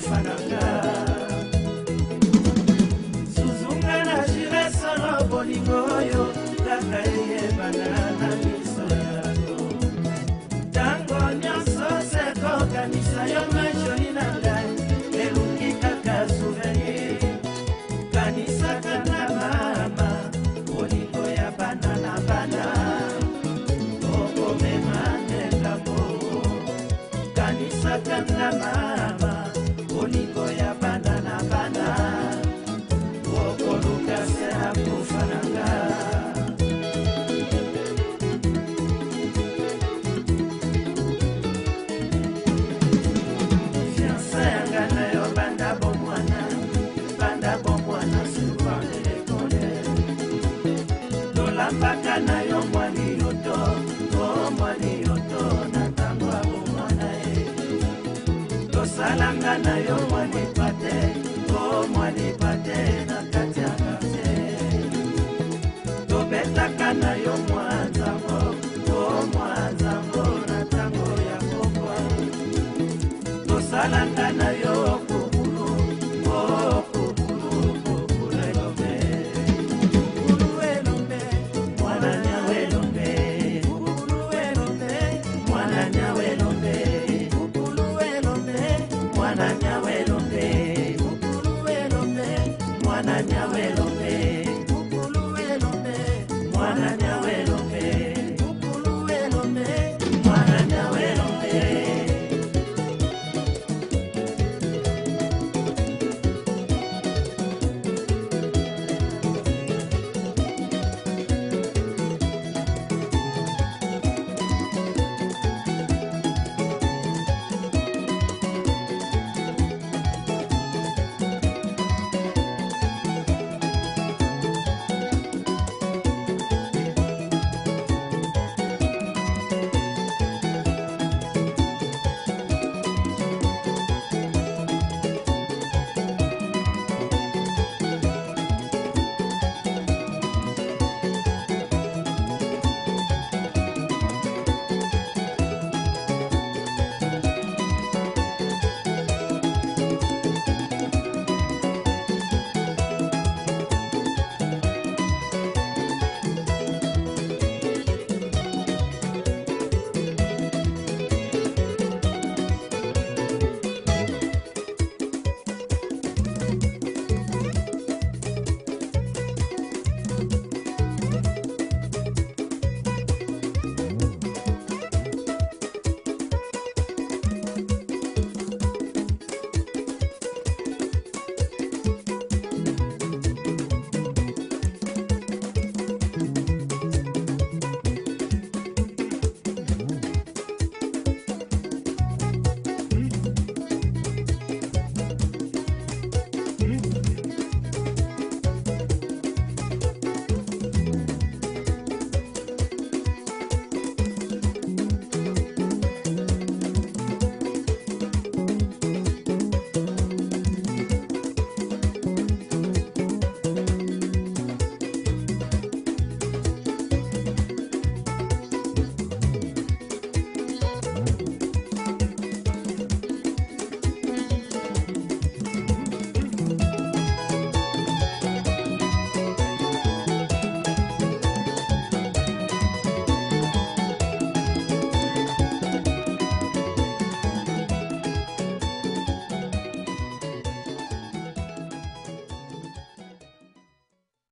kufa nanga zuzunga na jire solo bolingo oyo kaka eyebana na miso yango ntango nyonso sekokanisa yo mejoli na ngai eluki kaka souvenir kanisaka na mama bolingo ya bana na bana okomema ndengambo kanisaka na mama talanga na yo mwalipa te o oh, mwalipa te na kati ya kartie tobetaka na yo mwa nzambo o oh, mwa nzambo na ntango ya pokwa tosalanga na yo Bananyawe.